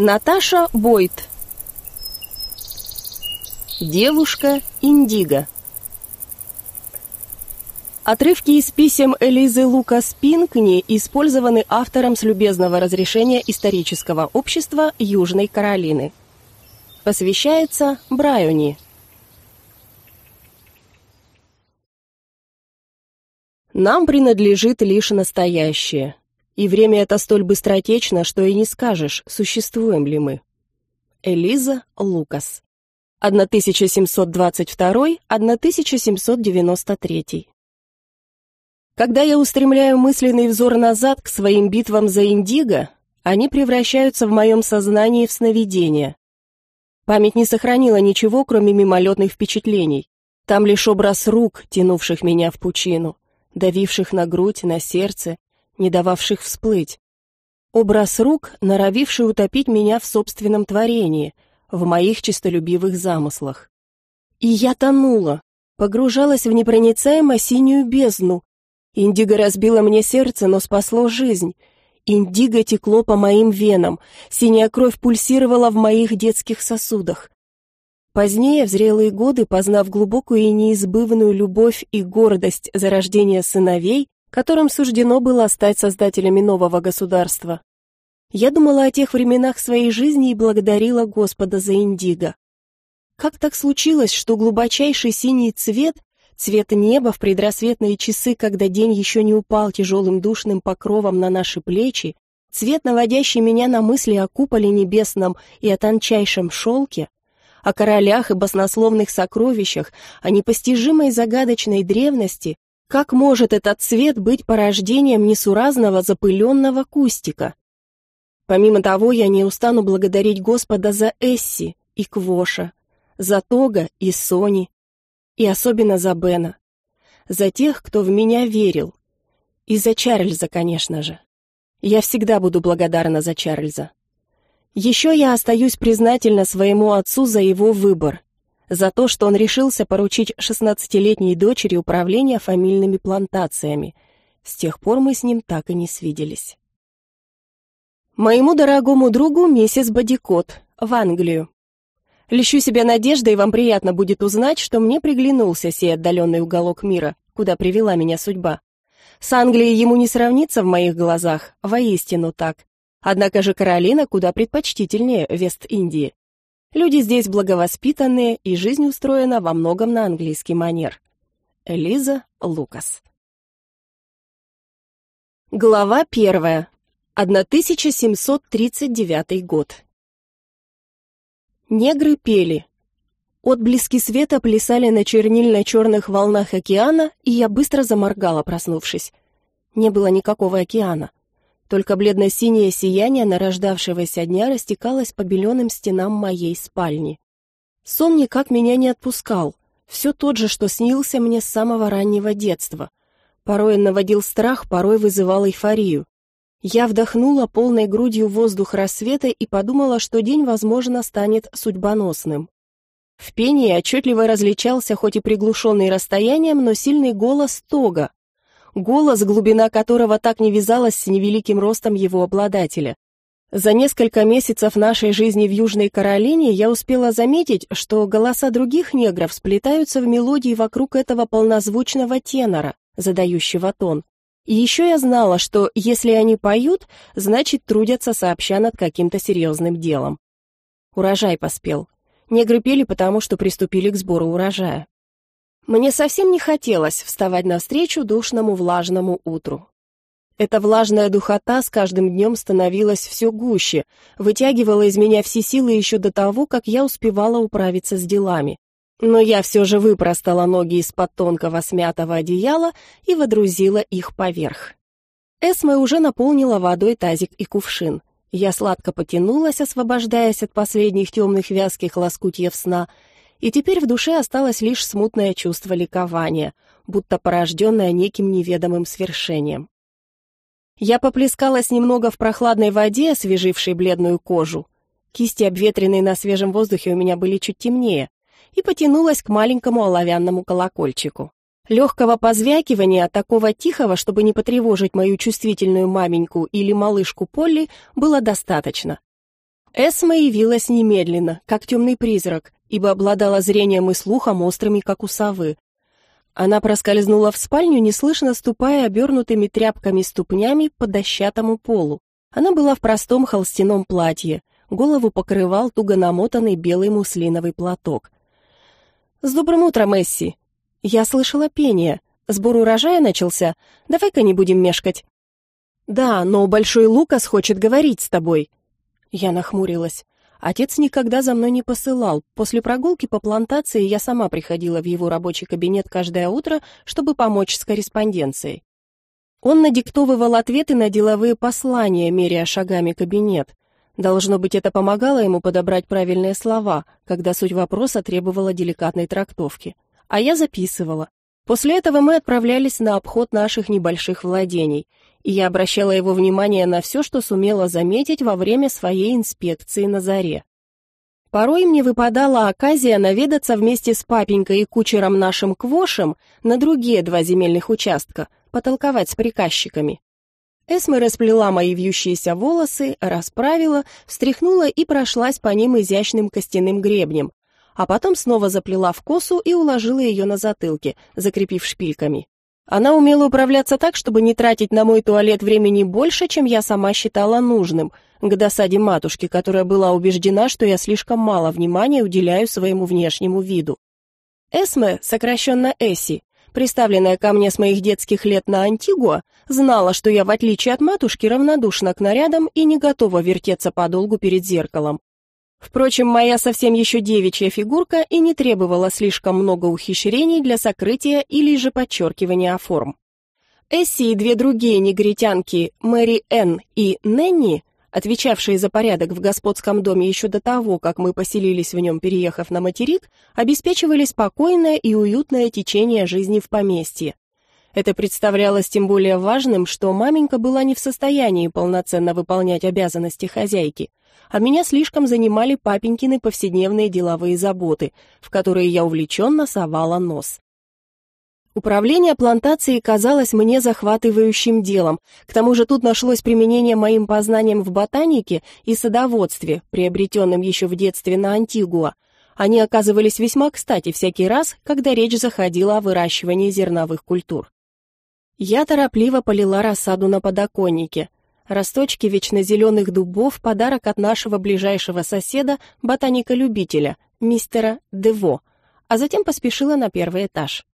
Наташа Бойт. Девушка Индиго. Отрывки из писем Элизы Лукас Пинкни использованы автором с любезного разрешения исторического общества Южной Каролины. Посвящается Брайони. Нам принадлежит лишь настоящее. И время это столь быстротечно, что и не скажешь, существуем ли мы. Элиза Лукас. 1722-1793. Когда я устремляю мысленный взор назад к своим битвам за Индиго, они превращаются в моем сознании в сновидения. Память не сохранила ничего, кроме мимолетных впечатлений. Там лишь образ рук, тянувших меня в пучину, давивших на грудь, на сердце, не дававших всплыть. Образ рук, норовивший утопить меня в собственном творении, в моих честолюбивых замыслах. И я тонула, погружалась в непроницаемо синюю бездну. Индиго разбило мне сердце, но спасло жизнь. Индиго текло по моим венам, синяя кровь пульсировала в моих детских сосудах. Позднее, в зрелые годы, познав глубокую и неизбывную любовь и гордость за рождение сыновей, которым суждено было стать создателями нового государства. Я думала о тех временах своей жизни и благодарила Господа за индиго. Как так случилось, что глубочайший синий цвет, цвет неба в предрассветные часы, когда день еще не упал тяжелым душным покровом на наши плечи, цвет, наводящий меня на мысли о куполе небесном и о тончайшем шелке, о королях и баснословных сокровищах, о непостижимой загадочной древности, как может этот цвет быть порождением несуразного запыленного кустика? Помимо того, я не устану благодарить Господа за Эсси и Квоша, за Тога и Сони, и особенно за Бена, за тех, кто в меня верил, и за Чарльза, конечно же. Я всегда буду благодарна за Чарльза. Еще я остаюсь признательна своему отцу за его выбор, за то, что он решился поручить шестнадцатилетней дочери управление фамильными плантациями. С тех пор мы с ним так и не свиделись. Моему дорогому другу миссис Бодикот в Англию. Лещу себя надеждой, вам приятно будет узнать, что мне приглянулся сей отдаленный уголок мира, куда привела меня судьба. С Англией ему не сравнится в моих глазах, воистину так. Однако же Каролина куда предпочтительнее Вест-Индии. Люди здесь благовоспитанные, и жизнь устроена во многом на английский манер. Элиза Лукас. Глава первая. 1739 год. Негры пели. Отблески света плясали на чернильно-черных волнах океана, и я быстро заморгала, проснувшись. Не было никакого океана. Только бледно-синее сияние нарождавшегося дня растекалось по беленым стенам моей спальни. Сон никак меня не отпускал. Все тот же, что снился мне с самого раннего детства. Порой наводил страх, порой вызывал эйфорию. Я вдохнула полной грудью воздух рассвета и подумала, что день, возможно, станет судьбоносным. В пении отчетливо различался, хоть и приглушенный расстоянием, но сильный голос Тога, голос, глубина которого так не вязалась с невеликим ростом его обладателя. За несколько месяцев нашей жизни в Южной Каролине я успела заметить, что голоса других негров сплетаются в мелодии вокруг этого полнозвучного тенора, задающего тон. И еще я знала, что если они поют, значит трудятся сообща над каким-то серьезным делом. Урожай поспел. Негры пели потому, что приступили к сбору урожая. Мне совсем не хотелось вставать навстречу душному влажному утру. Эта влажная духота с каждым днем становилась все гуще, вытягивала из меня все силы еще до того, как я успевала управиться с делами. Но я все же выпростала ноги из-под тонкого смятого одеяла и водрузила их поверх. Эсме уже наполнила водой тазик и кувшин. Я сладко потянулась, освобождаясь от последних темных вязких лоскутьев сна, и теперь в душе осталось лишь смутное чувство ликования, будто порожденное неким неведомым свершением. Я поплескалась немного в прохладной воде, освежившей бледную кожу. Кисти, обветренные на свежем воздухе, у меня были чуть темнее, и потянулась к маленькому оловянному колокольчику. Легкого позвякивания, такого тихого, чтобы не потревожить мою чувствительную маменьку или малышку Полли, было достаточно. Эсма явилась немедленно, как темный призрак, ибо обладала зрением и слухом острыми, как у совы. Она проскользнула в спальню, неслышно ступая обернутыми тряпками ступнями по дощатому полу. Она была в простом холстяном платье, голову покрывал туго намотанный белый муслиновый платок. «С добрым утром, Месси!» «Я слышала пение. Сбор урожая начался. Давай-ка не будем мешкать». «Да, но Большой Лукас хочет говорить с тобой». Я нахмурилась. Отец никогда за мной не посылал. После прогулки по плантации я сама приходила в его рабочий кабинет каждое утро, чтобы помочь с корреспонденцией. Он надиктовывал ответы на деловые послания, меряя шагами кабинет. Должно быть, это помогало ему подобрать правильные слова, когда суть вопроса требовала деликатной трактовки. А я записывала. После этого мы отправлялись на обход наших небольших владений, и я обращала его внимание на все, что сумела заметить во время своей инспекции на заре. Порой мне выпадала оказия наведаться вместе с папенькой и кучером нашим Квошем на другие два земельных участка, потолковать с приказчиками. Эсме расплела мои вьющиеся волосы, расправила, встряхнула и прошлась по ним изящным костяным гребнем, а потом снова заплела в косу и уложила ее на затылке, закрепив шпильками. Она умела управляться так, чтобы не тратить на мой туалет времени больше, чем я сама считала нужным, к досаде матушки, которая была убеждена, что я слишком мало внимания уделяю своему внешнему виду. Эсме, сокращенно Эсси, приставленная ко мне с моих детских лет на Антигуа, знала, что я, в отличие от матушки, равнодушна к нарядам и не готова вертеться подолгу перед зеркалом. Впрочем, моя совсем еще девичья фигурка и не требовала слишком много ухищрений для сокрытия или же подчеркивания форм. Эсси и две другие негритянки, Мэри Энн и Ненни, отвечавшие за порядок в господском доме еще до того, как мы поселились в нем, переехав на материк, обеспечивали спокойное и уютное течение жизни в поместье. Это представлялось тем более важным, что маменька была не в состоянии полноценно выполнять обязанности хозяйки, а меня слишком занимали папенькины повседневные деловые заботы, в которые я увлеченно совала нос. Управление плантацией казалось мне захватывающим делом. К тому же тут нашлось применение моим познаниям в ботанике и садоводстве, приобретенным еще в детстве на Антигуа. Они оказывались весьма кстати всякий раз, когда речь заходила о выращивании зерновых культур. Я торопливо полила рассаду на подоконнике. Росточки вечно зеленых дубов – подарок от нашего ближайшего соседа, ботаника-любителя, мистера Дево, а затем поспешила на первый этаж.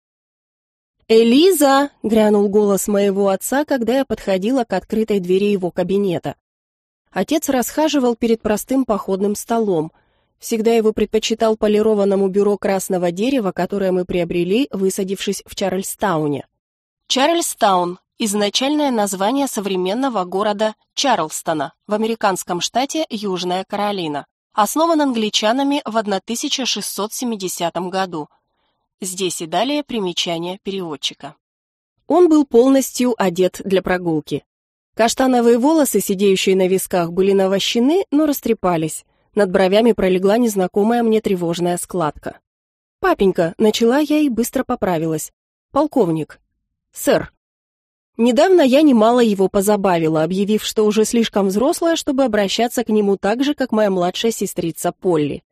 «Элиза!» — грянул голос моего отца, когда я подходила к открытой двери его кабинета. Отец расхаживал перед простым походным столом. Всегда его предпочитал полированному бюро красного дерева, которое мы приобрели, высадившись в Чарльстауне. Чарльстаун — изначальное название современного города Чарлстона в американском штате Южная Каролина. Основан англичанами в 1670 году — Здесь и далее примечание переводчика. Он был полностью одет для прогулки. Каштановые волосы, сидеющие на висках, были навощены, но растрепались. Над бровями пролегла незнакомая мне тревожная складка. «Папенька», — начала я и быстро поправилась. «Полковник». «Сэр». Недавно я немало его позабавила, объявив, что уже слишком взрослая, чтобы обращаться к нему так же, как моя младшая сестрица Полли.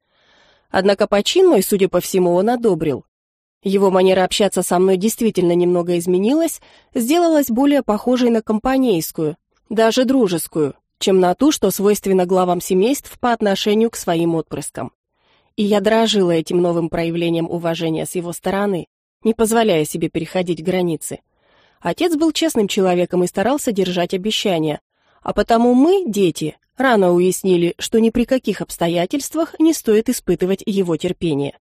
Однако почин мой, судя по всему, он одобрил. Его манера общаться со мной действительно немного изменилась, сделалась более похожей на компанейскую, даже дружескую, чем на ту, что свойственно главам семейств по отношению к своим отпрыскам. И я дорожила этим новым проявлением уважения с его стороны, не позволяя себе переходить границы. Отец был честным человеком и старался держать обещания, а потому мы, дети, рано уяснили, что ни при каких обстоятельствах не стоит испытывать его терпение.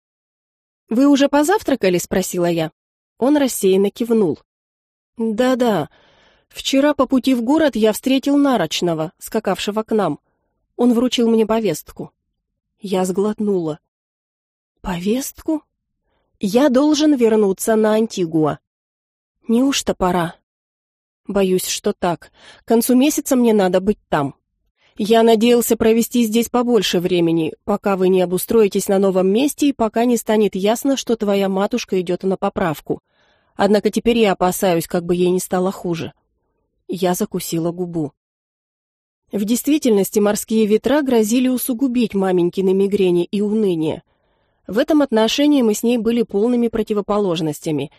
«Вы уже позавтракали?» — спросила я. Он рассеянно кивнул. «Да-да. Вчера по пути в город я встретил Нарочного, скакавшего к нам. Он вручил мне повестку». Я сглотнула. «Повестку? Я должен вернуться на Антигуа. Неужто пора?» «Боюсь, что так. К концу месяца мне надо быть там». Я надеялся провести здесь побольше времени, пока вы не обустроитесь на новом месте и пока не станет ясно, что твоя матушка идет на поправку. Однако теперь я опасаюсь, как бы ей не стало хуже. Я закусила губу. В действительности морские ветра грозили усугубить маменькины мигрени и уныние. В этом отношении мы с ней были полными противоположностями.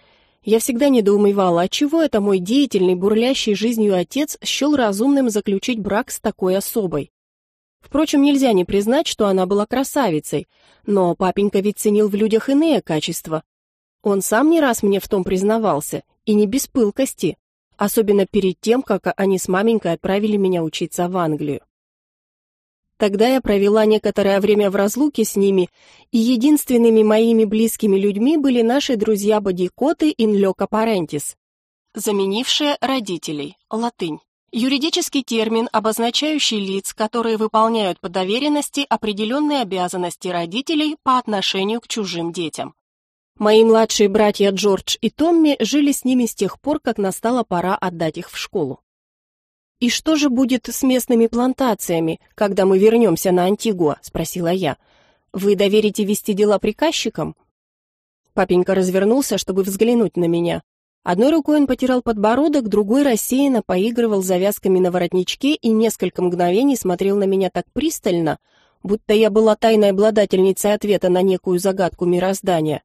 Я всегда недоумевала, отчего это мой деятельный, бурлящий жизнью отец счел разумным заключить брак с такой особой. Впрочем, нельзя не признать, что она была красавицей, но папенька ведь ценил в людях иные качества. Он сам не раз мне в том признавался, и не без пылкости особенно перед тем, как они с маменькой отправили меня учиться в Англию. Тогда я провела некоторое время в разлуке с ними, и единственными моими близкими людьми были наши друзья Бодикоты и Нлёка Парентис, заменившие родителей, латынь. Юридический термин, обозначающий лиц, которые выполняют по доверенности определенные обязанности родителей по отношению к чужим детям. Мои младшие братья Джордж и Томми жили с ними с тех пор, как настала пора отдать их в школу. «И что же будет с местными плантациями, когда мы вернемся на Антигуа?» — спросила я. «Вы доверите вести дела приказчикам?» Папенька развернулся, чтобы взглянуть на меня. Одной рукой он потирал подбородок, другой рассеянно поигрывал завязками на воротничке и несколько мгновений смотрел на меня так пристально, будто я была тайной обладательницей ответа на некую загадку мироздания.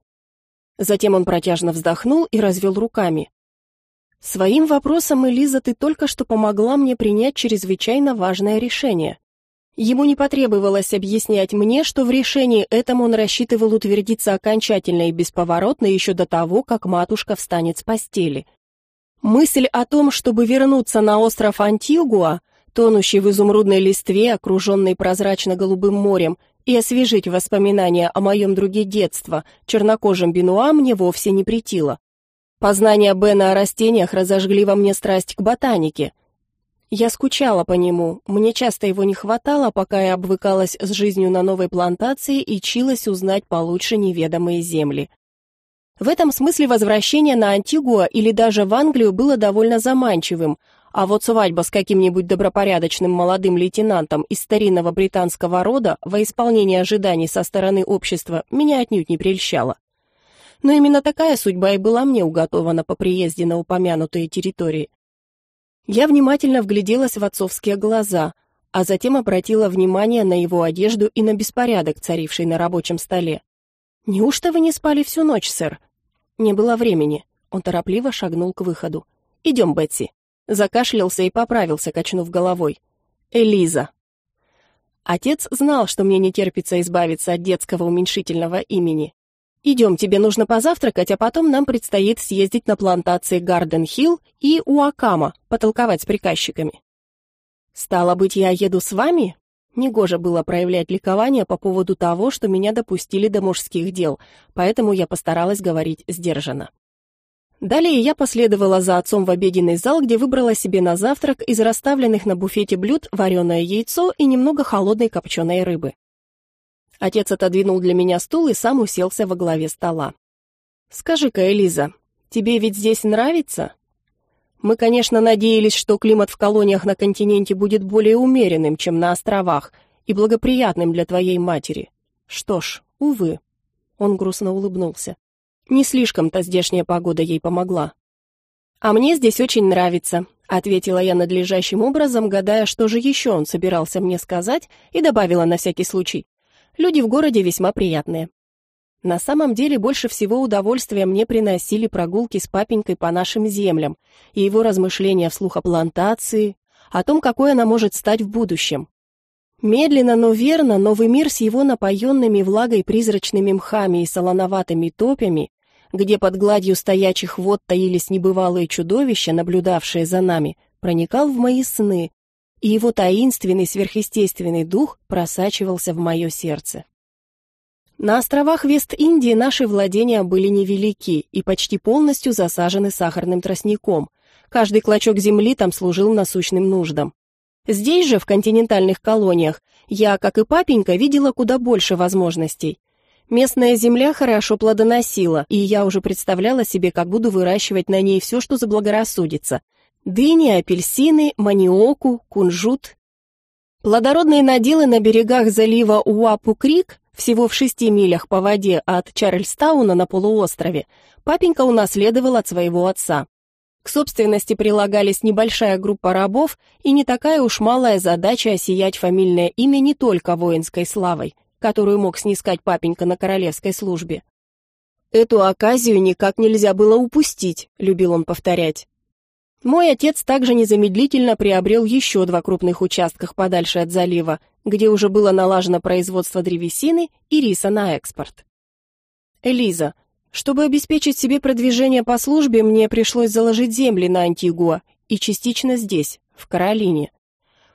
Затем он протяжно вздохнул и развел руками. Своим вопросом, Элиза, ты только что помогла мне принять чрезвычайно важное решение. Ему не потребовалось объяснять мне, что в решении этом он рассчитывал утвердиться окончательно и бесповоротно еще до того, как матушка встанет с постели. Мысль о том, чтобы вернуться на остров Антигуа, тонущий в изумрудной листве, окруженный прозрачно-голубым морем, и освежить воспоминания о моем друге детства, чернокожем Бенуа, мне вовсе не притило. Познания Бена о растениях разожгли во мне страсть к ботанике. Я скучала по нему, мне часто его не хватало, пока я обвыкалась с жизнью на новой плантации и чилась узнать получше неведомые земли. В этом смысле возвращение на Антигуа или даже в Англию было довольно заманчивым, а вот свадьба с каким-нибудь добропорядочным молодым лейтенантом из старинного британского рода во исполнение ожиданий со стороны общества меня отнюдь не прельщала. Но именно такая судьба и была мне уготована по приезде на упомянутые территории. Я внимательно вгляделась в отцовские глаза, а затем обратила внимание на его одежду и на беспорядок, царивший на рабочем столе. «Неужто вы не спали всю ночь, сэр?» «Не было времени». Он торопливо шагнул к выходу. «Идем, Бетси». Закашлялся и поправился, качнув головой. Элиза. Отец знал, что мне не терпится избавиться от детского уменьшительного имени. Идем, тебе нужно позавтракать, а потом нам предстоит съездить на плантации Гарден-Хилл и Уакама, потолковать с приказчиками. Стало быть, я еду с вами? Негоже было проявлять ликование по поводу того, что меня допустили до мужских дел, поэтому я постаралась говорить сдержанно. Далее я последовала за отцом в обеденный зал, где выбрала себе на завтрак из расставленных на буфете блюд вареное яйцо и немного холодной копченой рыбы. Отец отодвинул для меня стул и сам уселся во главе стола. «Скажи-ка, Элиза, тебе ведь здесь нравится?» Мы, конечно, надеялись, что климат в колониях на континенте будет более умеренным, чем на островах, и благоприятным для твоей матери. Что ж, увы. Он грустно улыбнулся. Не слишком-то здешняя погода ей помогла. «А мне здесь очень нравится», — ответила я надлежащим образом, гадая, что же еще он собирался мне сказать, и добавила на всякий случай. «Люди в городе весьма приятные». На самом деле больше всего удовольствия мне приносили прогулки с папенькой по нашим землям и его размышления вслух о плантации, о том, какой она может стать в будущем. Медленно, но верно, новый мир с его напоенными влагой призрачными мхами и солоноватыми топями, где под гладью стоячих вод таились небывалые чудовища, наблюдавшие за нами, проникал в мои сны, и его таинственный сверхъестественный дух просачивался в мое сердце. На островах Вест-Индии наши владения были невелики и почти полностью засажены сахарным тростником. Каждый клочок земли там служил насущным нуждам. Здесь же, в континентальных колониях, я, как и папенька, видела куда больше возможностей. Местная земля хорошо плодоносила, и я уже представляла себе, как буду выращивать на ней все, что заблагорассудится. Дыни, апельсины, маниоку, кунжут. Плодородные наделы на берегах залива Уапу-Крик, всего в шести милях по воде от Чарльстауна на полуострове, папенька унаследовал от своего отца. К собственности прилагались небольшая группа рабов и не такая уж малая задача осиять фамильное имя не только воинской славой, которую мог снискать папенька на королевской службе. «Эту оказию никак нельзя было упустить», — любил он повторять. Мой отец также незамедлительно приобрел еще два крупных участках подальше от залива, где уже было налажено производство древесины и риса на экспорт. Элиза, чтобы обеспечить себе продвижение по службе, мне пришлось заложить земли на Антигуа и частично здесь, в Каролине.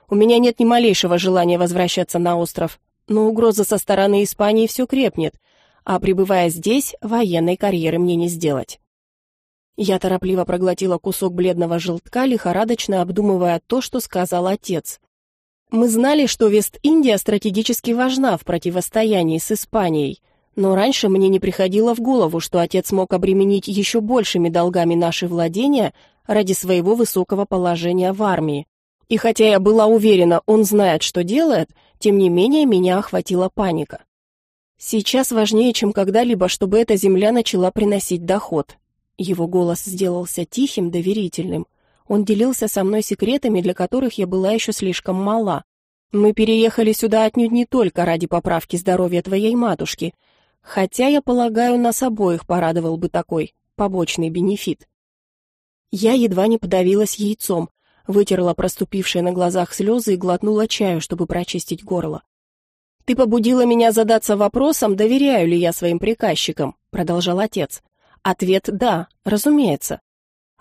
У меня нет ни малейшего желания возвращаться на остров, но угроза со стороны Испании все крепнет, а пребывая здесь, военной карьеры мне не сделать. Я торопливо проглотила кусок бледного желтка, лихорадочно обдумывая то, что сказал отец. Мы знали, что Вест-Индия стратегически важна в противостоянии с Испанией, но раньше мне не приходило в голову, что отец мог обременить еще большими долгами наши владения ради своего высокого положения в армии. И хотя я была уверена, он знает, что делает, тем не менее меня охватила паника. Сейчас важнее, чем когда-либо, чтобы эта земля начала приносить доход. Его голос сделался тихим, доверительным. Он делился со мной секретами, для которых я была еще слишком мала. Мы переехали сюда отнюдь не только ради поправки здоровья твоей матушки, Хотя, я полагаю, нас обоих порадовал бы такой побочный бенефит. Я едва не подавилась яйцом, вытерла проступившие на глазах слезы и глотнула чаю, чтобы прочистить горло. «Ты побудила меня задаться вопросом, доверяю ли я своим приказчикам», — продолжал отец. «Ответ — да, разумеется.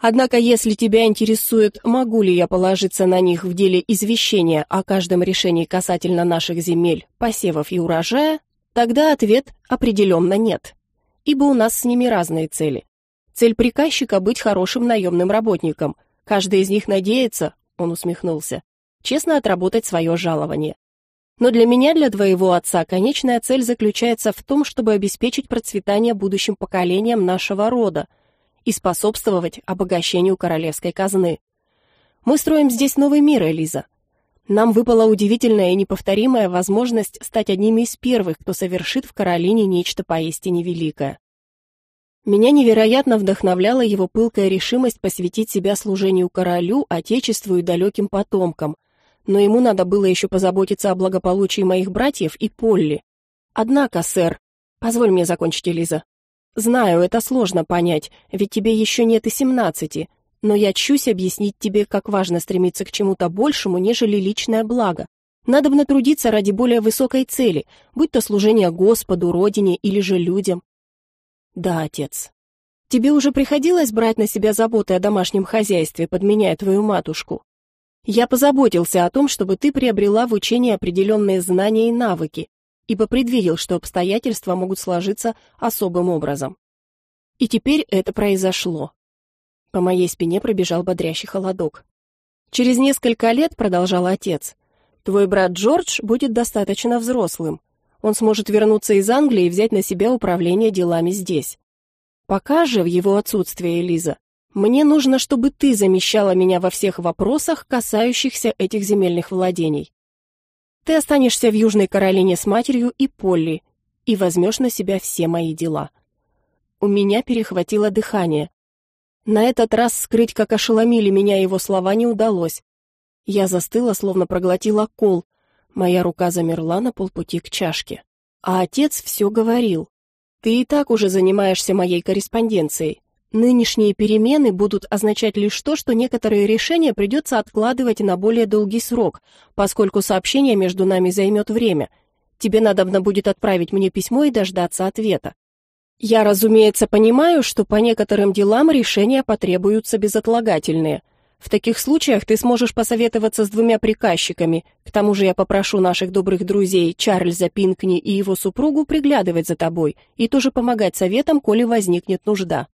Однако, если тебя интересует, могу ли я положиться на них в деле извещения о каждом решении касательно наших земель, посевов и урожая, Тогда ответ определенно нет, ибо у нас с ними разные цели. Цель приказчика — быть хорошим наемным работником. Каждый из них надеется, он усмехнулся, честно отработать свое жалование. Но для меня, для твоего отца, конечная цель заключается в том, чтобы обеспечить процветание будущим поколениям нашего рода и способствовать обогащению королевской казны. Мы строим здесь новый мир, Элиза. Нам выпала удивительная и неповторимая возможность стать одними из первых, кто совершит в Каролине нечто поистине великое. Меня невероятно вдохновляла его пылкая решимость посвятить себя служению королю, отечеству и далеким потомкам, но ему надо было еще позаботиться о благополучии моих братьев и Полли. Однако, сэр, позволь мне закончить, Элиза. Знаю, это сложно понять, ведь тебе еще нет и семнадцати, но я чусь объяснить тебе, как важно стремиться к чему-то большему, нежели личное благо. Надо бы натрудиться ради более высокой цели, будь то служение Господу, Родине или же людям. Да, отец. Тебе уже приходилось брать на себя заботы о домашнем хозяйстве, подменяя твою матушку? Я позаботился о том, чтобы ты приобрела в учении определенные знания и навыки, ибо предвидел, что обстоятельства могут сложиться особым образом. И теперь это произошло. По моей спине пробежал бодрящий холодок. «Через несколько лет», — продолжал отец, — «твой брат Джордж будет достаточно взрослым. Он сможет вернуться из Англии и взять на себя управление делами здесь. Пока же, в его отсутствие, Элиза, мне нужно, чтобы ты замещала меня во всех вопросах, касающихся этих земельных владений. Ты останешься в Южной Каролине с матерью и Полли и возьмешь на себя все мои дела». У меня перехватило дыхание. На этот раз скрыть, как ошеломили меня его слова, не удалось. Я застыла, словно проглотила кол. Моя рука замерла на полпути к чашке. А отец все говорил. «Ты и так уже занимаешься моей корреспонденцией. Нынешние перемены будут означать лишь то, что некоторые решения придется откладывать на более долгий срок, поскольку сообщение между нами займет время. Тебе надо будет отправить мне письмо и дождаться ответа. Я, разумеется, понимаю, что по некоторым делам решения потребуются безотлагательные. В таких случаях ты сможешь посоветоваться с двумя приказчиками. К тому же я попрошу наших добрых друзей Чарльза Пинкни и его супругу приглядывать за тобой и тоже помогать советам, коли возникнет нужда.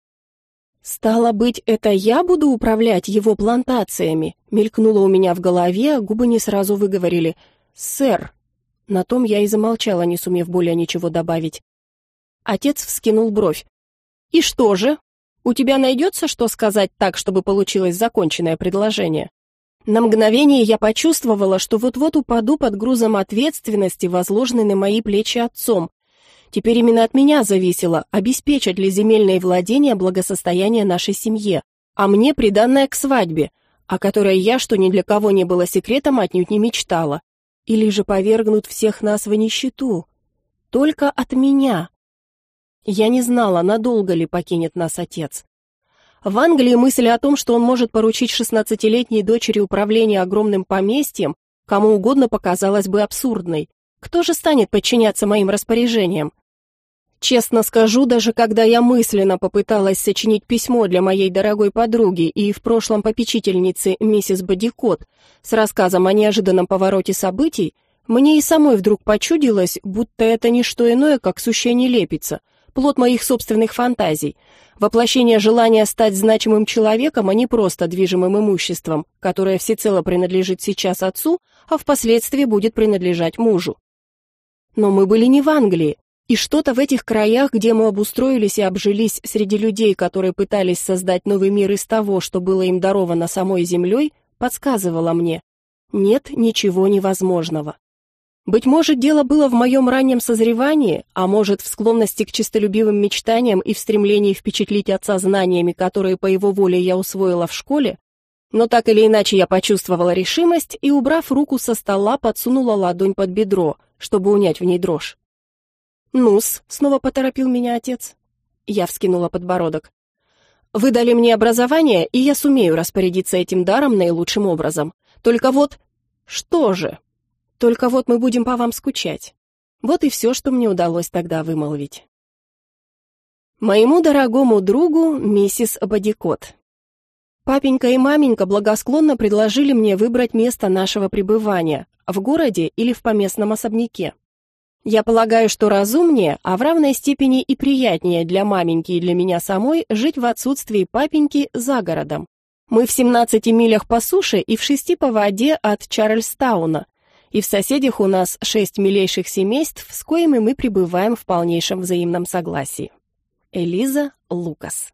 Стало быть, это я буду управлять его плантациями, мелькнуло у меня в голове, а губы не сразу выговорили: "Сэр". На том я и замолчала, не сумев более ничего добавить. Отец вскинул бровь. «И что же? У тебя найдется, что сказать так, чтобы получилось законченное предложение?» На мгновение я почувствовала, что вот-вот упаду под грузом ответственности, возложенной на мои плечи отцом. Теперь именно от меня зависело, обеспечить ли земельные владения благосостояние нашей семье. а мне приданное к свадьбе, о которой я, что ни для кого не было секретом, отнюдь не мечтала. Или же повергнут всех нас в нищету. Только от меня. Я не знала, надолго ли покинет нас отец. В Англии мысль о том, что он может поручить шестнадцатилетней дочери управление огромным поместьем, кому угодно показалась бы абсурдной. Кто же станет подчиняться моим распоряжениям? Честно скажу, даже когда я мысленно попыталась сочинить письмо для моей дорогой подруги и в прошлом попечительницы миссис Бодикот с рассказом о неожиданном повороте событий, мне и самой вдруг почудилось, будто это не что иное, как сущая нелепица, плод моих собственных фантазий, воплощение желания стать значимым человеком, а не просто движимым имуществом, которое всецело принадлежит сейчас отцу, а впоследствии будет принадлежать мужу. Но мы были не в Англии, и что-то в этих краях, где мы обустроились и обжились среди людей, которые пытались создать новый мир из того, что было им даровано самой землей, подсказывало мне, нет ничего невозможного. Быть может, дело было в моем раннем созревании, а может, в склонности к честолюбивым мечтаниям и в стремлении впечатлить отца знаниями, которые по его воле я усвоила в школе, но так или иначе я почувствовала решимость и, убрав руку со стола, подсунула ладонь под бедро, чтобы унять в ней дрожь. «Ну-с», — снова поторопил меня отец. Я вскинула подбородок. «Вы дали мне образование, и я сумею распорядиться этим даром наилучшим образом. Только вот...» «Что же?» Только вот мы будем по вам скучать. Вот и все, что мне удалось тогда вымолвить. Моему дорогому другу, миссис Бодикот. Папенька и маменька благосклонно предложили мне выбрать место нашего пребывания, в городе или в поместном особняке. Я полагаю, что разумнее, а в равной степени и приятнее для маменьки и для меня самой жить в отсутствии папеньки за городом. Мы в 17 милях по суше и в шести по воде от Чарльстауна, и в соседях у нас шесть милейших семейств, с коими мы пребываем в полнейшем взаимном согласии. Элиза Лукас